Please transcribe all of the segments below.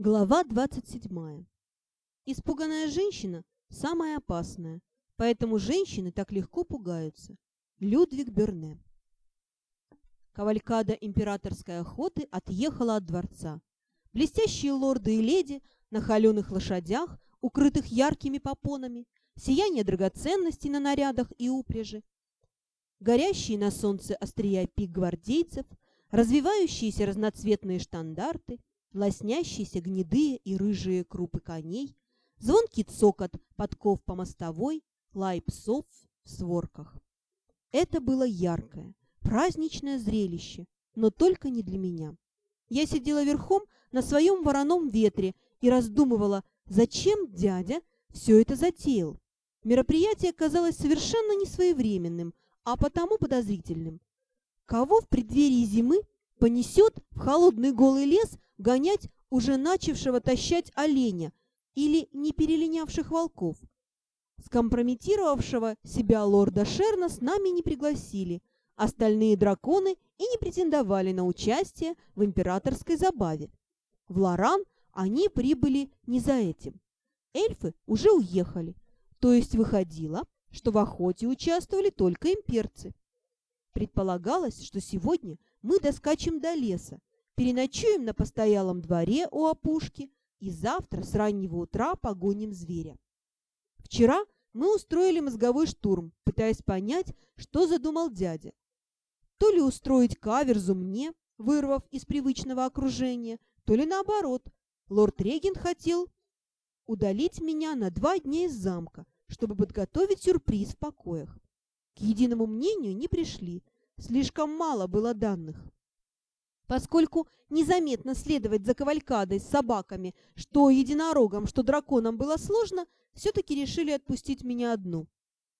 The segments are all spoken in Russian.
Глава 27. Испуганная женщина – самая опасная, поэтому женщины так легко пугаются. Людвиг Берне. Кавалькада императорской охоты отъехала от дворца. Блестящие лорды и леди на холеных лошадях, укрытых яркими попонами, сияние драгоценностей на нарядах и упряжи, горящие на солнце острия пик гвардейцев, развивающиеся разноцветные штандарты – лоснящиеся гнедые и рыжие крупы коней, звонкий цокот подков по мостовой, лай псов в сворках. Это было яркое, праздничное зрелище, но только не для меня. Я сидела верхом на своем вороном ветре и раздумывала, зачем дядя все это затеял. Мероприятие казалось совершенно несвоевременным, а потому подозрительным. Кого в преддверии зимы понесет в холодный голый лес гонять уже начавшего тащать оленя или не перелинявших волков. Скомпрометировавшего себя лорда Шерна с нами не пригласили, остальные драконы и не претендовали на участие в императорской забаве. В Лоран они прибыли не за этим. Эльфы уже уехали, то есть выходило, что в охоте участвовали только имперцы. Предполагалось, что сегодня мы доскачем до леса, переночуем на постоялом дворе у опушки и завтра с раннего утра погоним зверя. Вчера мы устроили мозговой штурм, пытаясь понять, что задумал дядя. То ли устроить каверзу мне, вырвав из привычного окружения, то ли наоборот. Лорд-регент хотел удалить меня на два дня из замка, чтобы подготовить сюрприз в покоях. К единому мнению не пришли, слишком мало было данных. Поскольку незаметно следовать за кавалькадой с собаками, что единорогом, что драконом было сложно, все-таки решили отпустить меня одну.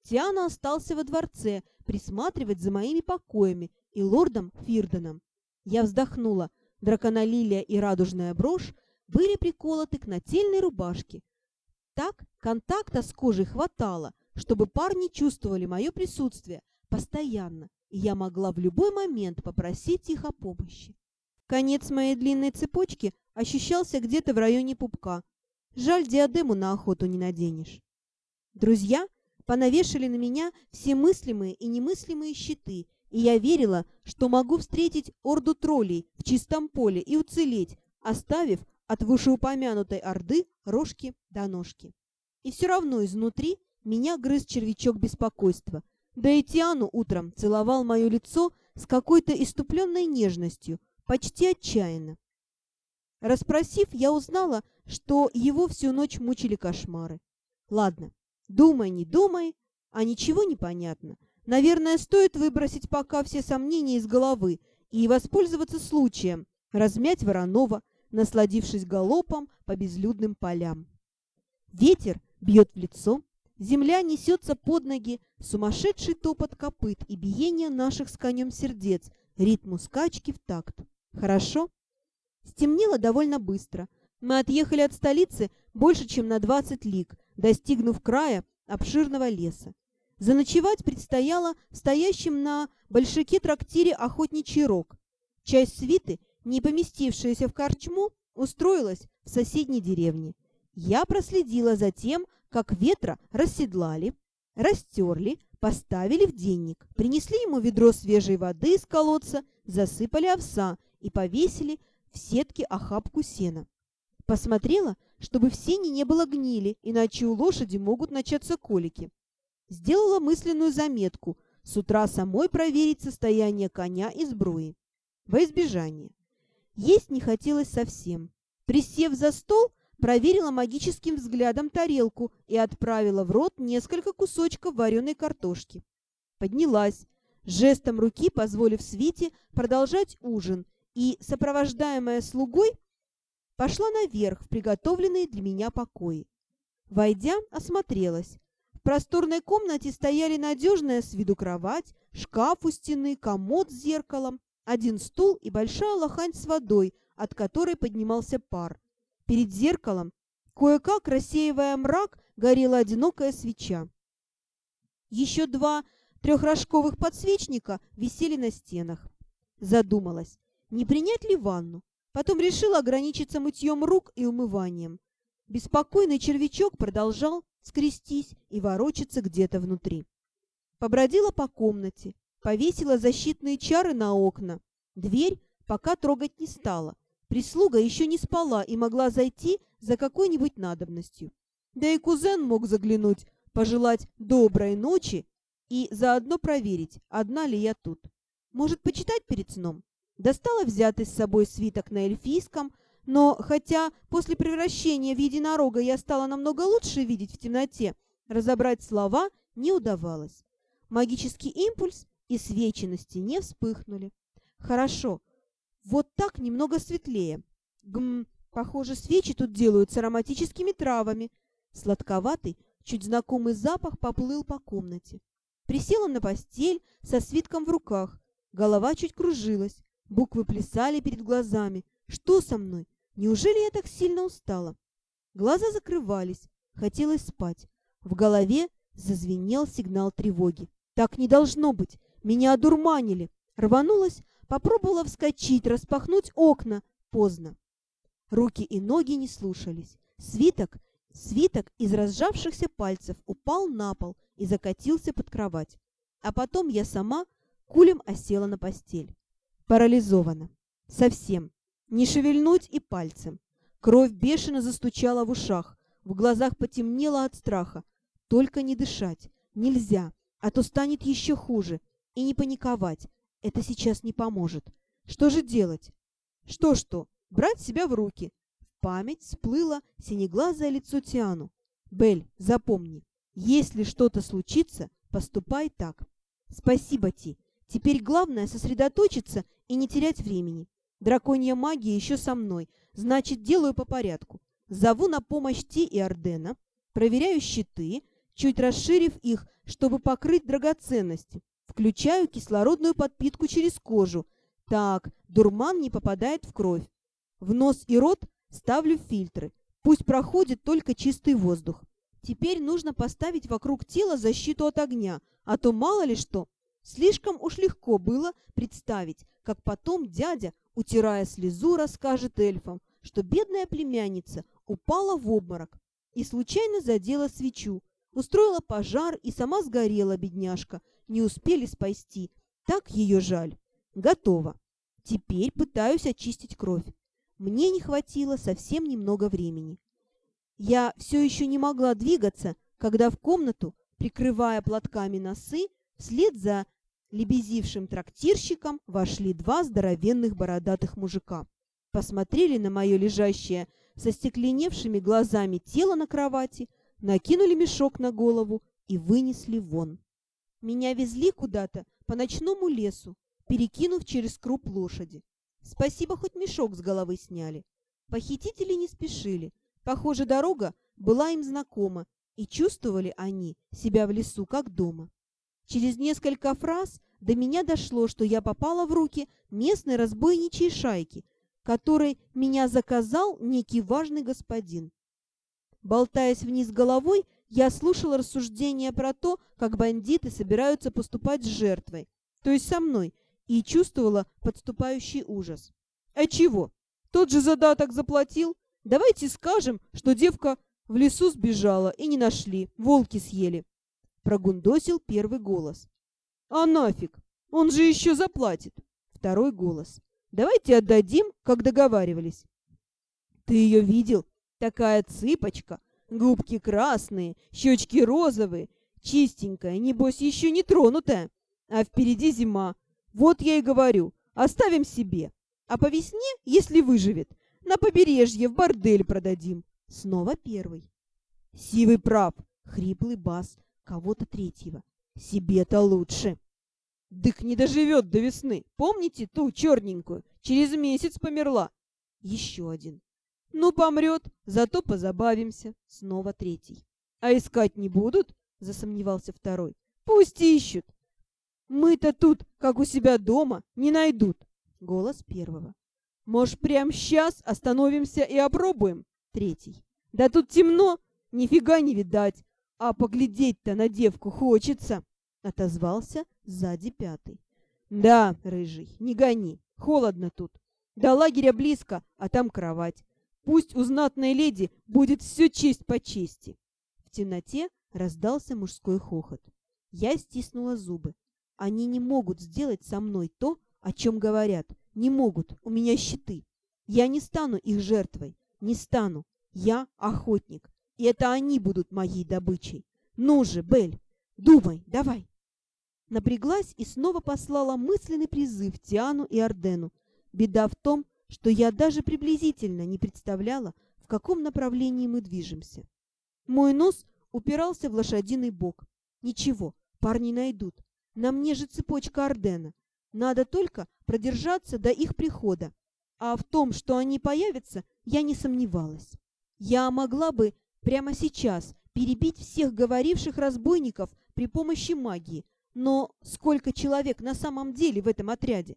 Тиана остался во дворце присматривать за моими покоями и лордом Фирденом. Я вздохнула. Драконолилия и радужная брошь были приколоты к нательной рубашке. Так контакта с кожей хватало, чтобы парни чувствовали мое присутствие постоянно, и я могла в любой момент попросить их о помощи. Конец моей длинной цепочки ощущался где-то в районе пупка. Жаль, диадему на охоту не наденешь. Друзья понавешали на меня все мыслимые и немыслимые щиты, и я верила, что могу встретить орду троллей в чистом поле и уцелеть, оставив от вышеупомянутой орды рожки до ножки. И все равно изнутри меня грыз червячок беспокойства. Да и Тиану утром целовал мое лицо с какой-то иступленной нежностью, почти отчаянно. Распросив, я узнала, что его всю ночь мучили кошмары. Ладно, думай, не думай, а ничего не понятно. Наверное, стоит выбросить пока все сомнения из головы и воспользоваться случаем, размять Воронова, насладившись галопом по безлюдным полям. Ветер бьет в лицо, земля несется под ноги, сумасшедший топот копыт и биение наших с конем сердец, ритму скачки в такт. Хорошо. Стемнело довольно быстро. Мы отъехали от столицы больше, чем на 20 лиг, достигнув края обширного леса. Заночевать предстояло в стоящем на большаке трактире охотничий рог. Часть свиты, не поместившаяся в корчму, устроилась в соседней деревне. Я проследила за тем, как ветра расседлали, растерли, поставили в денник, принесли ему ведро свежей воды из колодца, засыпали овса и повесили в сетке охапку сена. Посмотрела, чтобы в сене не было гнили, иначе у лошади могут начаться колики. Сделала мысленную заметку с утра самой проверить состояние коня и сбруи. Во избежание. Есть не хотелось совсем. Присев за стол, проверила магическим взглядом тарелку и отправила в рот несколько кусочков вареной картошки. Поднялась, жестом руки позволив Свите продолжать ужин и, сопровождаемая слугой, пошла наверх в приготовленные для меня покои. Войдя, осмотрелась. В просторной комнате стояли надежная с виду кровать, шкаф у стены, комод с зеркалом, один стул и большая лохань с водой, от которой поднимался пар. Перед зеркалом, кое-как рассеивая мрак, горела одинокая свеча. Еще два трехрожковых подсвечника висели на стенах. Задумалась, не принять ли ванну? Потом решила ограничиться мытьем рук и умыванием. Беспокойный червячок продолжал скрестись и ворочаться где-то внутри. Побродила по комнате, повесила защитные чары на окна. Дверь пока трогать не стала. Прислуга еще не спала и могла зайти за какой-нибудь надобностью. Да и кузен мог заглянуть, пожелать доброй ночи и заодно проверить, одна ли я тут. Может, почитать перед сном? Достала взятый с собой свиток на эльфийском, но хотя после превращения в единорога я стала намного лучше видеть в темноте, разобрать слова не удавалось. Магический импульс и свечи на стене вспыхнули. Хорошо, вот так немного светлее. Гм, похоже, свечи тут делаются ароматическими травами. Сладковатый, чуть знакомый запах поплыл по комнате. Присела на постель со свитком в руках. Голова чуть кружилась, буквы плясали перед глазами. Что со мной? Неужели я так сильно устала? Глаза закрывались, хотелось спать. В голове зазвенел сигнал тревоги. Так не должно быть. Меня одурманили. Рванулась, попробовала вскочить, распахнуть окна. Поздно. Руки и ноги не слушались. Свиток, свиток из разжавшихся пальцев упал на пол и закатился под кровать. А потом я сама кулем осела на постель. Парализована. Совсем. Не шевельнуть и пальцем. Кровь бешено застучала в ушах, в глазах потемнело от страха. Только не дышать. Нельзя, а то станет еще хуже. И не паниковать. Это сейчас не поможет. Что же делать? Что-что? Брать себя в руки. В память всплыло синеглазое лицо Тиану. Бель, запомни, если что-то случится, поступай так. Спасибо, Ти. Теперь главное сосредоточиться и не терять времени. Драконья магия еще со мной, значит, делаю по порядку. Зову на помощь Ти и Ордена, проверяю щиты, чуть расширив их, чтобы покрыть драгоценности. Включаю кислородную подпитку через кожу. Так, дурман не попадает в кровь. В нос и рот ставлю фильтры. Пусть проходит только чистый воздух. Теперь нужно поставить вокруг тела защиту от огня, а то мало ли что. Слишком уж легко было представить, как потом дядя утирая слезу, расскажет эльфам, что бедная племянница упала в обморок и случайно задела свечу, устроила пожар и сама сгорела, бедняжка, не успели спасти. Так ее жаль. Готово. Теперь пытаюсь очистить кровь. Мне не хватило совсем немного времени. Я все еще не могла двигаться, когда в комнату, прикрывая платками носы, вслед за лебезившим трактирщиком вошли два здоровенных бородатых мужика. Посмотрели на мое лежащее со стекленевшими глазами тело на кровати, накинули мешок на голову и вынесли вон. Меня везли куда-то по ночному лесу, перекинув через круп лошади. Спасибо, хоть мешок с головы сняли. Похитители не спешили. Похоже, дорога была им знакома, и чувствовали они себя в лесу как дома. Через несколько фраз до меня дошло, что я попала в руки местной разбойничьей шайки, которой меня заказал некий важный господин. Болтаясь вниз головой, я слушала рассуждения про то, как бандиты собираются поступать с жертвой, то есть со мной, и чувствовала подступающий ужас. А чего? Тот же задаток заплатил? Давайте скажем, что девка в лесу сбежала и не нашли, волки съели прогундосил первый голос. «А нафиг! Он же еще заплатит!» Второй голос. «Давайте отдадим, как договаривались». «Ты ее видел? Такая цыпочка! Губки красные, щечки розовые, чистенькая, небось, еще не тронутая. А впереди зима. Вот я и говорю, оставим себе. А по весне, если выживет, на побережье в бордель продадим». Снова первый. «Сивый прав!» — хриплый бас кого-то третьего. Себе-то лучше. Дык не доживет до весны. Помните ту черненькую? Через месяц померла. Еще один. Ну, помрет, зато позабавимся. Снова третий. А искать не будут? Засомневался второй. Пусть ищут. Мы-то тут, как у себя дома, не найдут. Голос первого. Может, прямо сейчас остановимся и опробуем? Третий. Да тут темно, нифига не видать. «А поглядеть-то на девку хочется!» — отозвался сзади пятый. «Да, рыжий, не гони, холодно тут. До лагеря близко, а там кровать. Пусть у знатной леди будет все честь по чести. В темноте раздался мужской хохот. Я стиснула зубы. Они не могут сделать со мной то, о чем говорят. Не могут, у меня щиты. Я не стану их жертвой, не стану. Я охотник, и это они будут моей добычей. Ну же, Бель, думай, давай. Напряглась и снова послала мысленный призыв Тиану и Ордену. Беда в том, что я даже приблизительно не представляла, в каком направлении мы движемся. Мой нос упирался в лошадиный бок. Ничего, парни найдут. На мне же цепочка Ордена. Надо только продержаться до их прихода. А в том, что они появятся, я не сомневалась. Я могла бы прямо сейчас перебить всех говоривших разбойников при помощи магии, но сколько человек на самом деле в этом отряде?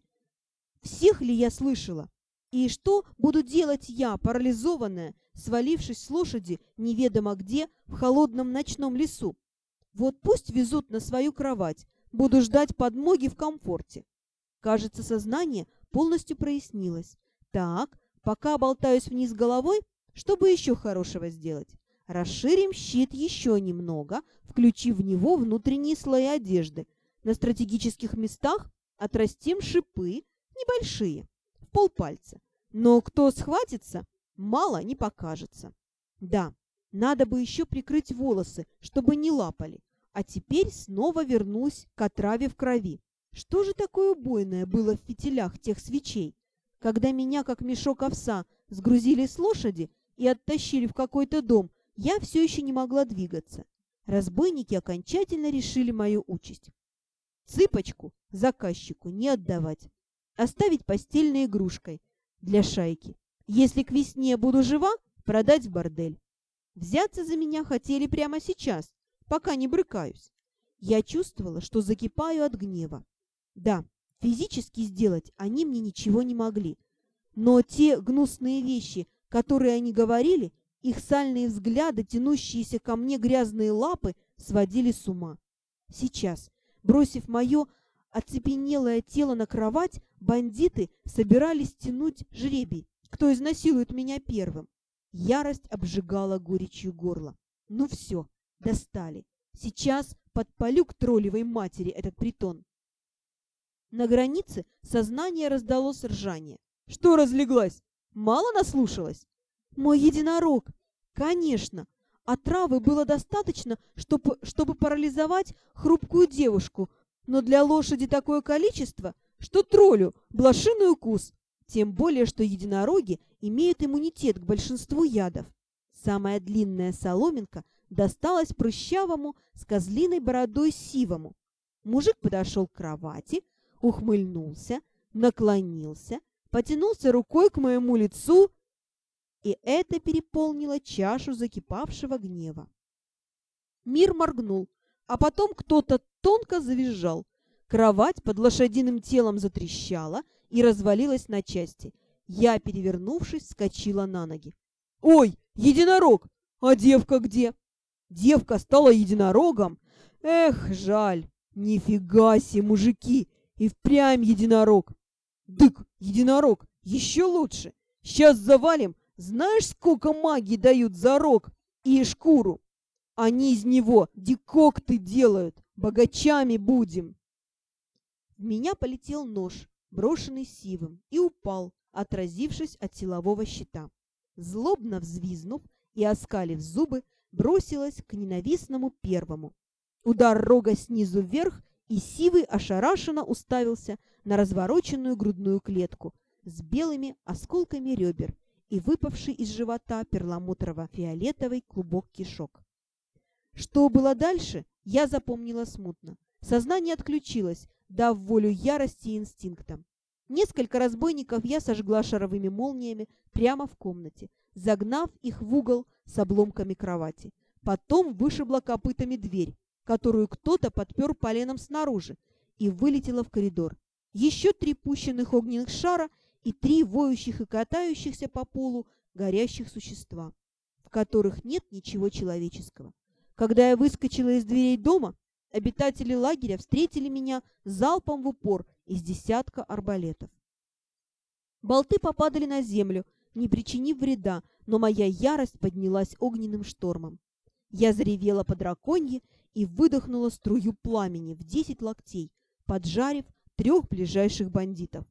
Всех ли я слышала? И что буду делать я, парализованная, свалившись с лошади неведомо где в холодном ночном лесу? Вот пусть везут на свою кровать, буду ждать подмоги в комфорте. Кажется, сознание полностью прояснилось. Так, пока болтаюсь вниз головой, чтобы еще хорошего сделать? Расширим щит еще немного, включив в него внутренние слои одежды. На стратегических местах отрастим шипы, небольшие, полпальца. Но кто схватится, мало не покажется. Да, надо бы еще прикрыть волосы, чтобы не лапали. А теперь снова вернусь к отраве в крови. Что же такое убойное было в фитилях тех свечей? Когда меня, как мешок овса, сгрузили с лошади и оттащили в какой-то дом, я все еще не могла двигаться. Разбойники окончательно решили мою участь. Цыпочку заказчику не отдавать. Оставить постельной игрушкой для шайки. Если к весне буду жива, продать в бордель. Взяться за меня хотели прямо сейчас, пока не брыкаюсь. Я чувствовала, что закипаю от гнева. Да, физически сделать они мне ничего не могли. Но те гнусные вещи, которые они говорили, их сальные взгляды, тянущиеся ко мне грязные лапы, сводили с ума. Сейчас, Бросив мое оцепенелое тело на кровать, бандиты собирались тянуть жребий, кто изнасилует меня первым. Ярость обжигала горечью горло. Ну все, достали. Сейчас подпалю к троллевой матери этот притон. На границе сознание раздалось ржание. Что разлеглась? Мало наслушалась? Мой единорог! Конечно, Отравы было достаточно, чтобы, чтобы парализовать хрупкую девушку, но для лошади такое количество, что троллю блошиный укус. Тем более, что единороги имеют иммунитет к большинству ядов. Самая длинная соломинка досталась прыщавому с козлиной бородой сивому. Мужик подошел к кровати, ухмыльнулся, наклонился, потянулся рукой к моему лицу и это переполнило чашу закипавшего гнева. Мир моргнул, а потом кто-то тонко завизжал. Кровать под лошадиным телом затрещала и развалилась на части. Я, перевернувшись, вскочила на ноги. «Ой, единорог! А девка где?» «Девка стала единорогом? Эх, жаль! Нифига себе, мужики! И впрямь единорог!» «Дык, единорог! Еще лучше! Сейчас завалим, знаешь, сколько магии дают за рог и шкуру? Они из него декокты делают, богачами будем. В меня полетел нож, брошенный сивым, и упал, отразившись от силового щита. Злобно взвизнув и оскалив зубы, бросилась к ненавистному первому. Удар рога снизу вверх, и сивый ошарашенно уставился на развороченную грудную клетку с белыми осколками ребер и выпавший из живота перламутрово-фиолетовый клубок кишок. Что было дальше, я запомнила смутно. Сознание отключилось, дав волю ярости и инстинктам. Несколько разбойников я сожгла шаровыми молниями прямо в комнате, загнав их в угол с обломками кровати. Потом вышибла копытами дверь, которую кто-то подпер поленом снаружи, и вылетела в коридор. Еще три пущенных огненных шара — и три воющих и катающихся по полу горящих существа, в которых нет ничего человеческого. Когда я выскочила из дверей дома, обитатели лагеря встретили меня залпом в упор из десятка арбалетов. Болты попадали на землю, не причинив вреда, но моя ярость поднялась огненным штормом. Я заревела по драконье и выдохнула струю пламени в десять локтей, поджарив трех ближайших бандитов.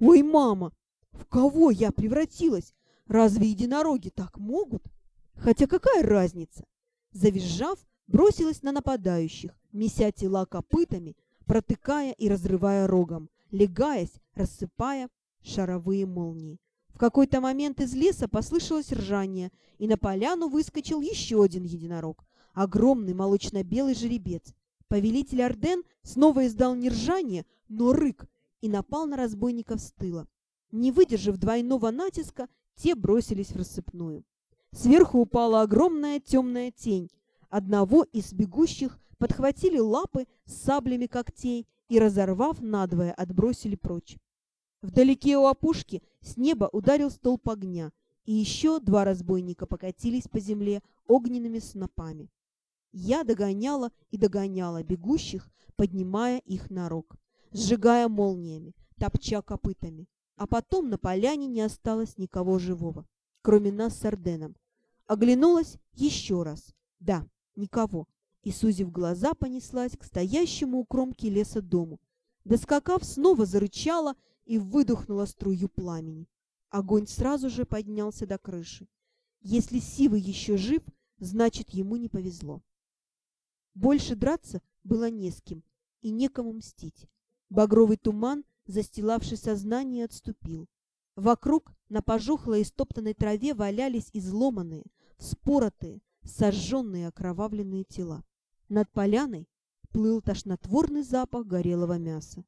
«Ой, мама! В кого я превратилась? Разве единороги так могут? Хотя какая разница?» Завизжав, бросилась на нападающих, меся тела копытами, протыкая и разрывая рогом, легаясь, рассыпая шаровые молнии. В какой-то момент из леса послышалось ржание, и на поляну выскочил еще один единорог, огромный молочно-белый жеребец. Повелитель Орден снова издал не ржание, но рык, и напал на разбойников с тыла. Не выдержав двойного натиска, те бросились в рассыпную. Сверху упала огромная темная тень. Одного из бегущих подхватили лапы с саблями когтей и, разорвав надвое, отбросили прочь. Вдалеке у опушки с неба ударил столб огня, и еще два разбойника покатились по земле огненными снопами. Я догоняла и догоняла бегущих, поднимая их на рог, сжигая молниями, топча копытами. А потом на поляне не осталось никого живого, кроме нас с Орденом. Оглянулась еще раз. Да, никого. И, сузив глаза, понеслась к стоящему у кромки леса дому. Доскакав, снова зарычала и выдохнула струю пламени. Огонь сразу же поднялся до крыши. Если Сивый еще жив, значит, ему не повезло. Больше драться было не с кем и некому мстить. Багровый туман, застилавший сознание, отступил. Вокруг на пожухлой и стоптанной траве валялись изломанные, вспоротые, сожженные окровавленные тела. Над поляной плыл тошнотворный запах горелого мяса.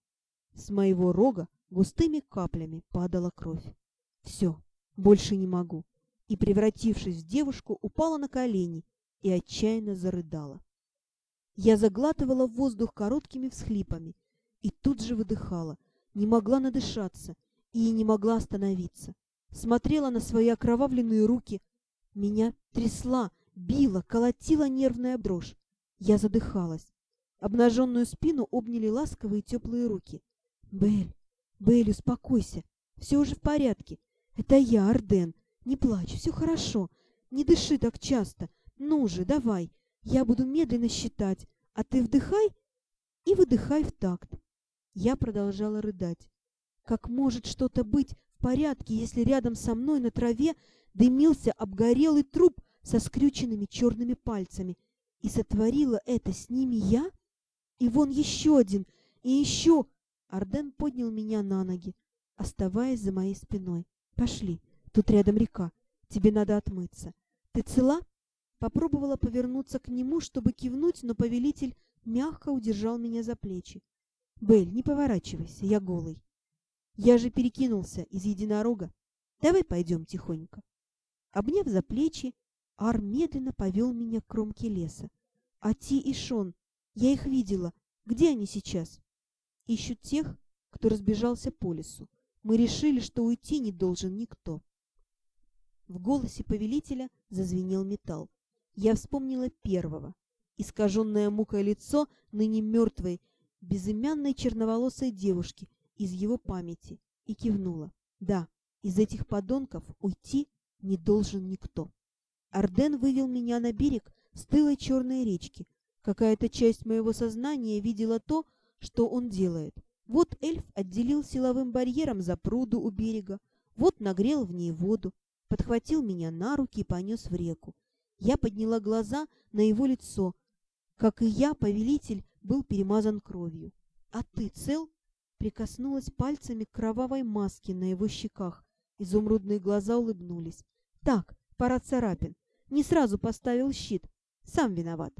С моего рога Густыми каплями падала кровь. Все, больше не могу. И, превратившись в девушку, упала на колени и отчаянно зарыдала. Я заглатывала воздух короткими всхлипами и тут же выдыхала, не могла надышаться и не могла остановиться. Смотрела на свои окровавленные руки. Меня трясла, била, колотила нервная дрожь. Я задыхалась. Обнаженную спину обняли ласковые теплые руки. «Белль, Бейли, успокойся. Все уже в порядке. Это я, Арден. Не плачь, все хорошо. Не дыши так часто. Ну же, давай. Я буду медленно считать, а ты вдыхай и выдыхай в такт. Я продолжала рыдать. Как может что-то быть в порядке, если рядом со мной на траве дымился обгорелый труп со скрюченными черными пальцами? И сотворила это с ними я? И вон еще один, и еще... Арден поднял меня на ноги, оставаясь за моей спиной. «Пошли, тут рядом река, тебе надо отмыться. Ты цела?» Попробовала повернуться к нему, чтобы кивнуть, но повелитель мягко удержал меня за плечи. «Белль, не поворачивайся, я голый. Я же перекинулся из единорога. Давай пойдем тихонько». Обняв за плечи, Ар медленно повел меня к кромке леса. А Ти и Шон, я их видела. Где они сейчас? ищут тех, кто разбежался по лесу. Мы решили, что уйти не должен никто. В голосе повелителя зазвенел металл. Я вспомнила первого. Искаженное мукой лицо ныне мертвой, безымянной черноволосой девушки из его памяти и кивнула. Да, из этих подонков уйти не должен никто. Арден вывел меня на берег с тылой черной речки. Какая-то часть моего сознания видела то, что он делает. Вот эльф отделил силовым барьером за пруду у берега, вот нагрел в ней воду, подхватил меня на руки и понес в реку. Я подняла глаза на его лицо. Как и я, повелитель был перемазан кровью. «А ты цел?» Прикоснулась пальцами к кровавой маске на его щеках. Изумрудные глаза улыбнулись. «Так, пара царапин. Не сразу поставил щит. Сам виноват».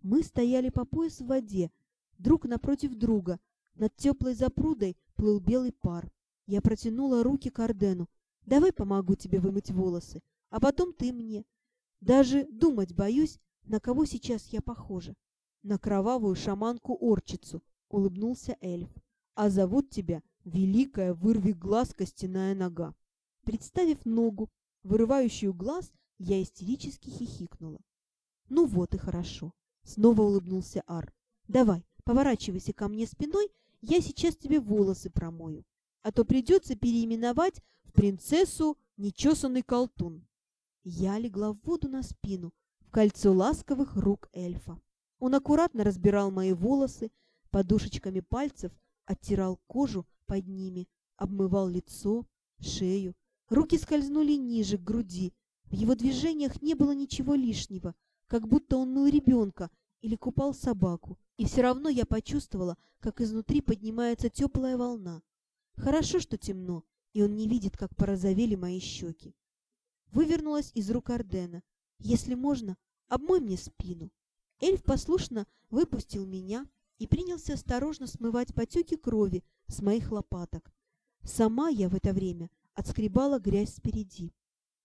Мы стояли по пояс в воде, друг напротив друга. Над теплой запрудой плыл белый пар. Я протянула руки к Ордену. «Давай помогу тебе вымыть волосы, а потом ты мне. Даже думать боюсь, на кого сейчас я похожа. На кровавую шаманку-орчицу», — улыбнулся эльф. «А зовут тебя Великая вырви глаз костяная нога». Представив ногу, вырывающую глаз, я истерически хихикнула. «Ну вот и хорошо», — снова улыбнулся Ар. «Давай, Поворачивайся ко мне спиной, я сейчас тебе волосы промою. а то придется переименовать в принцессу Нечесанный Колтун. Я легла в воду на спину, в кольцо ласковых рук эльфа. Он аккуратно разбирал мои волосы, подушечками пальцев оттирал кожу под ними, обмывал лицо, шею. Руки скользнули ниже, к груди. В его движениях не было ничего лишнего, как будто он мыл ребенка или купал собаку. И все равно я почувствовала, как изнутри поднимается теплая волна. Хорошо, что темно, и он не видит, как порозовели мои щеки. Вывернулась из рук Ордена. «Если можно, обмой мне спину». Эльф послушно выпустил меня и принялся осторожно смывать потеки крови с моих лопаток. Сама я в это время отскребала грязь спереди.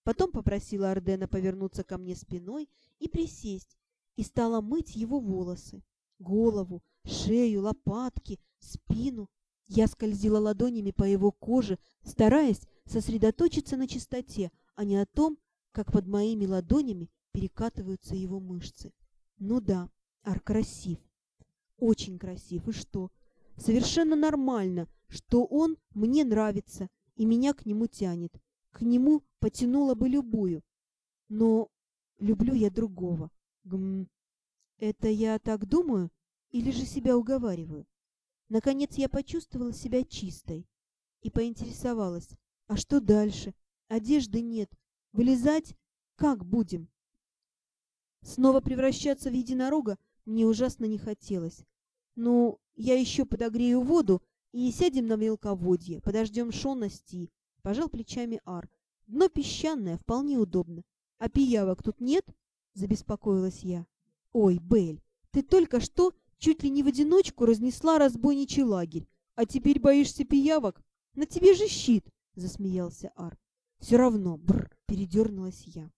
Потом попросила Ордена повернуться ко мне спиной и присесть, и стала мыть его волосы, голову, шею, лопатки, спину. Я скользила ладонями по его коже, стараясь сосредоточиться на чистоте, а не о том, как под моими ладонями перекатываются его мышцы. Ну да, Ар красив. Очень красив. И что? Совершенно нормально, что он мне нравится и меня к нему тянет. К нему потянула бы любую. Но люблю я другого. Гм. Это я так думаю или же себя уговариваю? Наконец я почувствовала себя чистой и поинтересовалась, а что дальше? Одежды нет. Вылезать как будем? Снова превращаться в единорога мне ужасно не хотелось. Ну, я еще подогрею воду и сядем на мелководье, подождем Шона Сти. Пожал плечами Ар. Дно песчаное, вполне удобно. А пиявок тут нет? Забеспокоилась я. Ой, Бель, ты только что чуть ли не в одиночку разнесла разбойничий лагерь, а теперь боишься пиявок? На тебе же щит, засмеялся Ар. Все равно, бр, передернулась я.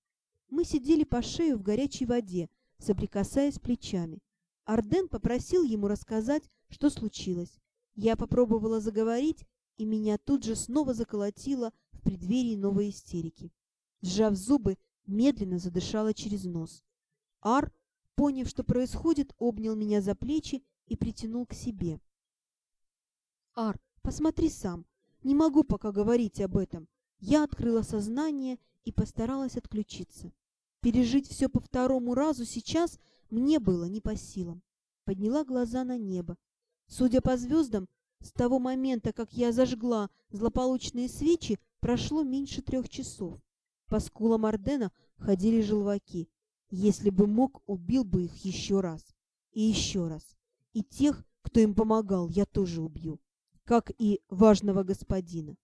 Мы сидели по шею в горячей воде, соприкасаясь плечами. Арден попросил ему рассказать, что случилось. Я попробовала заговорить, и меня тут же снова заколотило в преддверии новой истерики. Сжав зубы, медленно задышала через нос. Ар, поняв, что происходит, обнял меня за плечи и притянул к себе. «Ар, посмотри сам. Не могу пока говорить об этом». Я открыла сознание и постаралась отключиться. Пережить все по второму разу сейчас мне было не по силам. Подняла глаза на небо. Судя по звездам, с того момента, как я зажгла злополучные свечи, прошло меньше трех часов. По скулам Ордена ходили желваки. Если бы мог, убил бы их еще раз. И еще раз. И тех, кто им помогал, я тоже убью. Как и важного господина.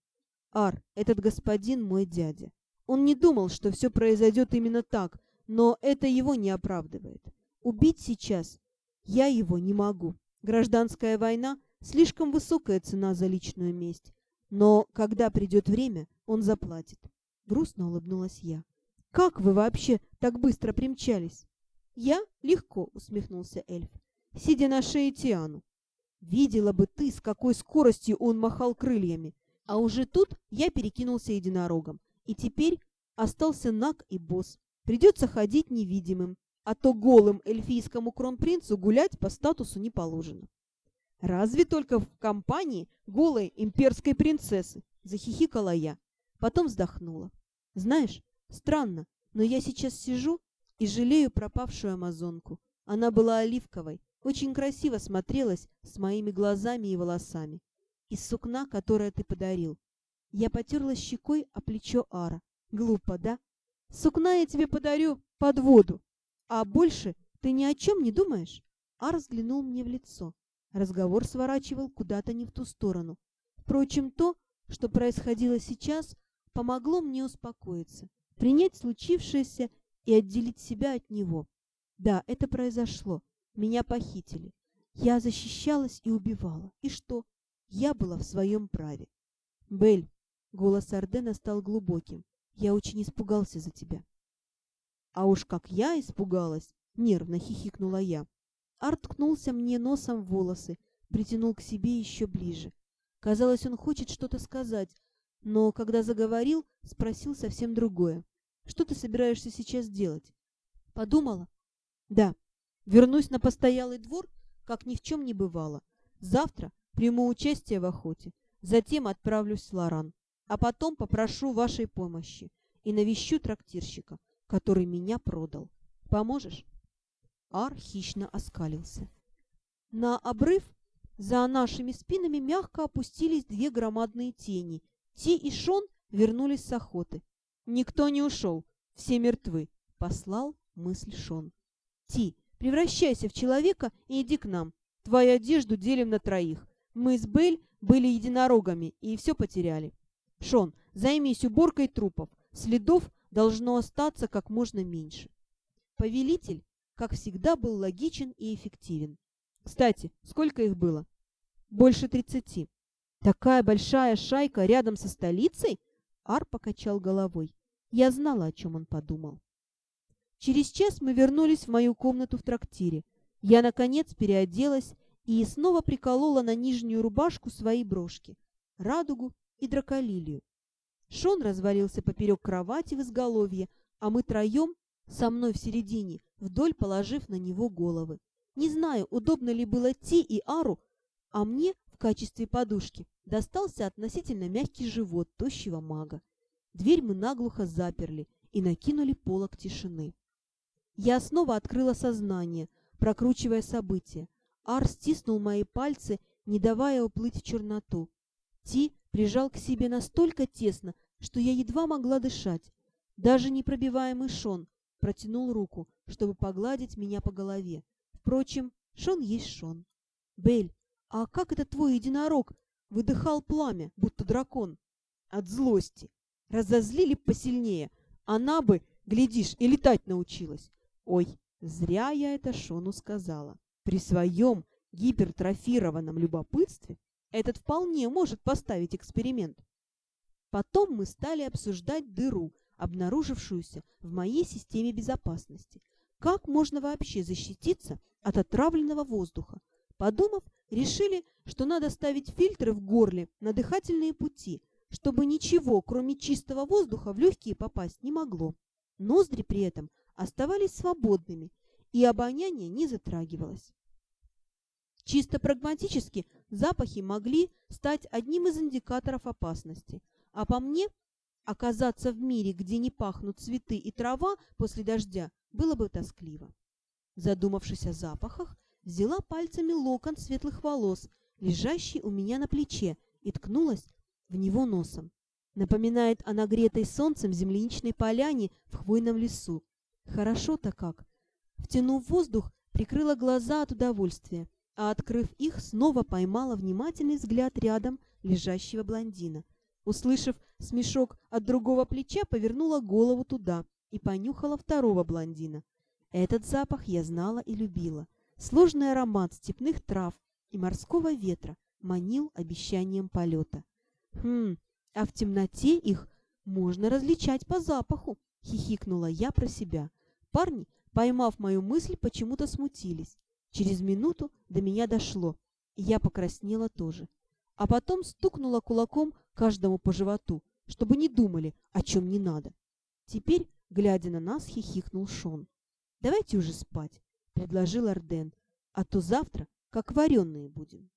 Ар, этот господин мой дядя. Он не думал, что все произойдет именно так, но это его не оправдывает. Убить сейчас я его не могу. Гражданская война – слишком высокая цена за личную месть. Но когда придет время, он заплатит. Грустно улыбнулась я. «Как вы вообще так быстро примчались?» «Я? Легко», — усмехнулся эльф, сидя на шее Тиану. «Видела бы ты, с какой скоростью он махал крыльями. А уже тут я перекинулся единорогом. И теперь остался наг и босс. Придется ходить невидимым, а то голым эльфийскому кронпринцу гулять по статусу не положено. «Разве только в компании голой имперской принцессы?» — захихикала я. Потом вздохнула. «Знаешь, странно, но я сейчас сижу и жалею пропавшую амазонку. Она была оливковой, очень красиво смотрелась с моими глазами и волосами. Из сукна, которое ты подарил. Я потерла щекой о плечо Ара. Глупо, да? Сукна я тебе подарю под воду. А больше ты ни о чем не думаешь? Ар взглянул мне в лицо. Разговор сворачивал куда-то не в ту сторону. Впрочем, то, что происходило сейчас, помогло мне успокоиться, принять случившееся и отделить себя от него. Да, это произошло. Меня похитили. Я защищалась и убивала. И что? Я была в своем праве. Бель, голос Ардена стал глубоким. Я очень испугался за тебя. А уж как я испугалась, нервно хихикнула я. Арт ткнулся мне носом в волосы, притянул к себе еще ближе. Казалось, он хочет что-то сказать, но когда заговорил, спросил совсем другое. Что ты собираешься сейчас делать? Подумала? Да. Вернусь на постоялый двор, как ни в чем не бывало. Завтра приму участие в охоте. Затем отправлюсь в Лоран, а потом попрошу вашей помощи и навещу трактирщика, который меня продал. Поможешь?» Ар хищно оскалился. На обрыв за нашими спинами мягко опустились две громадные тени. Ти и Шон вернулись с охоты. «Никто не ушел, все мертвы», — послал мысль Шон. «Ти, превращайся в человека и иди к нам. Твою одежду делим на троих. Мы с Бель были единорогами и все потеряли. Шон, займись уборкой трупов. Следов должно остаться как можно меньше». Повелитель, как всегда, был логичен и эффективен. Кстати, сколько их было? Больше тридцати. Такая большая шайка рядом со столицей? Ар покачал головой. Я знала, о чем он подумал. Через час мы вернулись в мою комнату в трактире. Я, наконец, переоделась и снова приколола на нижнюю рубашку свои брошки — радугу и драколилию. Шон развалился поперек кровати в изголовье, а мы троем, со мной в середине, вдоль положив на него головы. Не знаю, удобно ли было Ти и Ару, а мне в качестве подушки достался относительно мягкий живот тощего мага. Дверь мы наглухо заперли и накинули полог тишины. Я снова открыла сознание, прокручивая события. Ар стиснул мои пальцы, не давая уплыть в черноту. Ти прижал к себе настолько тесно, что я едва могла дышать. Даже непробиваемый Шон протянул руку, чтобы погладить меня по голове. Впрочем, Шон есть Шон. «Бель, а как это твой единорог выдыхал пламя, будто дракон?» «От злости. Разозлили посильнее. Она бы, глядишь, и летать научилась. Ой, зря я это Шону сказала. При своем гипертрофированном любопытстве этот вполне может поставить эксперимент. Потом мы стали обсуждать дыру, обнаружившуюся в моей системе безопасности. Как можно вообще защититься от отравленного воздуха? Подумав, решили, что надо ставить фильтры в горле на дыхательные пути, чтобы ничего, кроме чистого воздуха, в легкие попасть не могло. Ноздри при этом оставались свободными, и обоняние не затрагивалось. Чисто прагматически запахи могли стать одним из индикаторов опасности, а по мне оказаться в мире, где не пахнут цветы и трава после дождя, было бы тоскливо. Задумавшись о запахах, взяла пальцами локон светлых волос, лежащий у меня на плече, и ткнулась в него носом. Напоминает о нагретой солнцем земляничной поляне в хвойном лесу. Хорошо-то как. Втянув воздух, прикрыла глаза от удовольствия, а, открыв их, снова поймала внимательный взгляд рядом лежащего блондина. Услышав смешок от другого плеча, повернула голову туда и понюхала второго блондина. Этот запах я знала и любила. Сложный аромат степных трав и морского ветра манил обещанием полета. «Хм, а в темноте их можно различать по запаху», — хихикнула я про себя. Парни, поймав мою мысль, почему-то смутились. Через минуту до меня дошло, и я покраснела тоже. А потом стукнула кулаком каждому по животу, чтобы не думали, о чем не надо. Теперь, глядя на нас, хихикнул Шон. «Давайте уже спать», — предложил Арден, «а то завтра как вареные будем».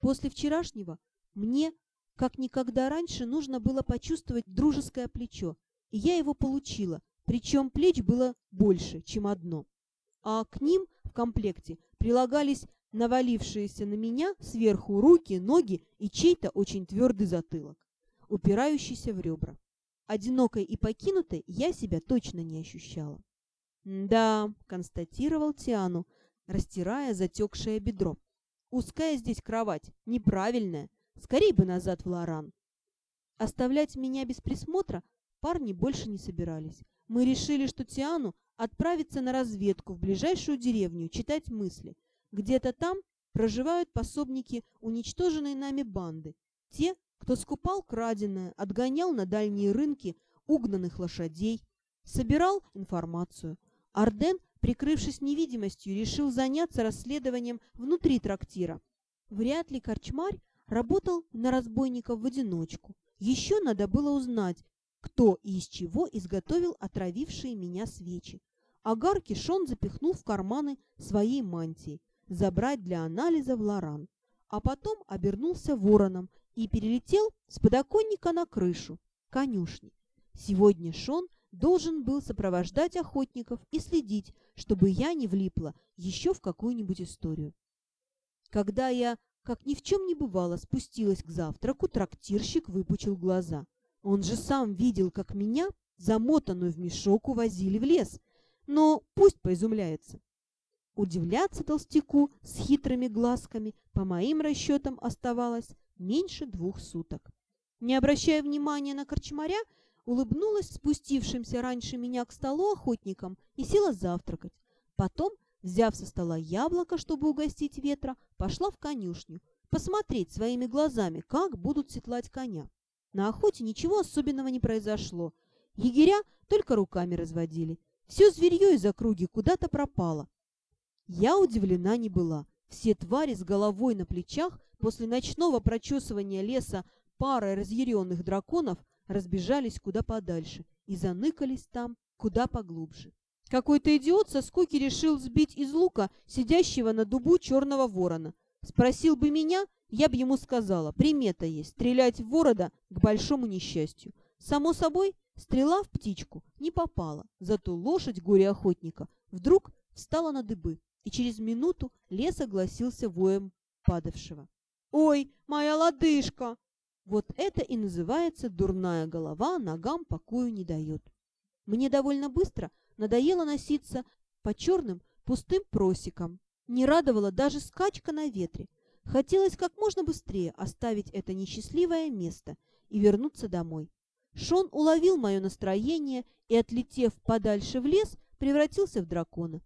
После вчерашнего мне, как никогда раньше, нужно было почувствовать дружеское плечо, и я его получила, причем плеч было больше, чем одно. А к ним в комплекте прилагались навалившиеся на меня сверху руки, ноги и чей-то очень твердый затылок, упирающийся в ребра. Одинокой и покинутой я себя точно не ощущала. «Да», — констатировал Тиану, растирая затекшее бедро. «Узкая здесь кровать, неправильная. Скорей бы назад в Лоран». Оставлять меня без присмотра парни больше не собирались. Мы решили, что Тиану отправится на разведку в ближайшую деревню читать мысли. Где-то там проживают пособники уничтоженной нами банды. Те, кто скупал краденое, отгонял на дальние рынки угнанных лошадей, собирал информацию. Арден, прикрывшись невидимостью, решил заняться расследованием внутри трактира. Вряд ли корчмарь работал на разбойников в одиночку. Еще надо было узнать, кто и из чего изготовил отравившие меня свечи. Огарки Шон запихнул в карманы своей мантии, забрать для анализа в Лоран. а потом обернулся вороном и перелетел с подоконника на крышу конюшни. Сегодня Шон должен был сопровождать охотников и следить, чтобы я не влипла еще в какую-нибудь историю. Когда я, как ни в чем не бывало, спустилась к завтраку, трактирщик выпучил глаза. Он же сам видел, как меня, замотанную в мешок, увозили в лес. Но пусть поизумляется. Удивляться толстяку с хитрыми глазками, по моим расчетам, оставалось меньше двух суток. Не обращая внимания на корчмаря, улыбнулась спустившимся раньше меня к столу охотникам и села завтракать. Потом, взяв со стола яблоко, чтобы угостить ветра, пошла в конюшню, посмотреть своими глазами, как будут седлать коня. На охоте ничего особенного не произошло. Егеря только руками разводили. Все зверье из округи куда-то пропало. Я удивлена не была. Все твари с головой на плечах после ночного прочесывания леса парой разъяренных драконов разбежались куда подальше и заныкались там куда поглубже. Какой-то идиот со скуки решил сбить из лука сидящего на дубу черного ворона. Спросил бы меня, я бы ему сказала, примета есть, стрелять в ворода к большому несчастью. Само собой, стрела в птичку не попала, зато лошадь горе-охотника вдруг встала на дыбы и через минуту лес огласился воем падавшего. «Ой, моя лодыжка!» Вот это и называется дурная голова ногам покою не дает. Мне довольно быстро надоело носиться по черным пустым просекам. Не радовала даже скачка на ветре. Хотелось как можно быстрее оставить это несчастливое место и вернуться домой. Шон уловил мое настроение и, отлетев подальше в лес, превратился в дракона.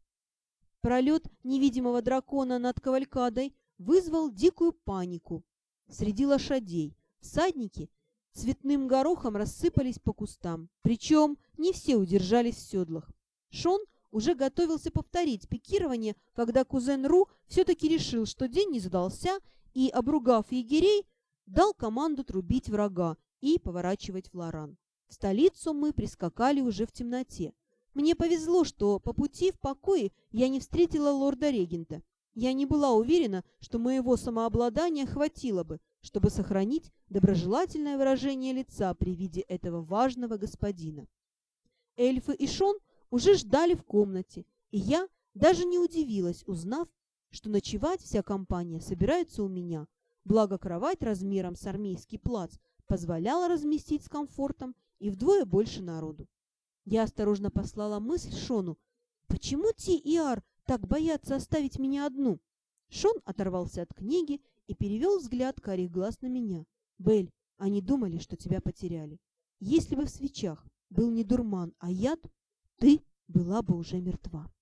Пролет невидимого дракона над кавалькадой вызвал дикую панику среди лошадей. Всадники цветным горохом рассыпались по кустам, причем не все удержались в седлах. Шон уже готовился повторить пикирование, когда кузен Ру все-таки решил, что день не задался, и, обругав егерей, дал команду трубить врага и поворачивать в Лоран. В столицу мы прискакали уже в темноте. Мне повезло, что по пути в покое я не встретила лорда-регента. Я не была уверена, что моего самообладания хватило бы, чтобы сохранить доброжелательное выражение лица при виде этого важного господина. Эльфы и Шон уже ждали в комнате, и я даже не удивилась, узнав, что ночевать вся компания собирается у меня, благо кровать размером с армейский плац позволяла разместить с комфортом и вдвое больше народу. Я осторожно послала мысль Шону. «Почему Ти и Ар так боятся оставить меня одну?» Шон оторвался от книги и перевел взгляд карих глаз на меня. «Белль, они думали, что тебя потеряли. Если бы в свечах был не дурман, а яд, ты была бы уже мертва».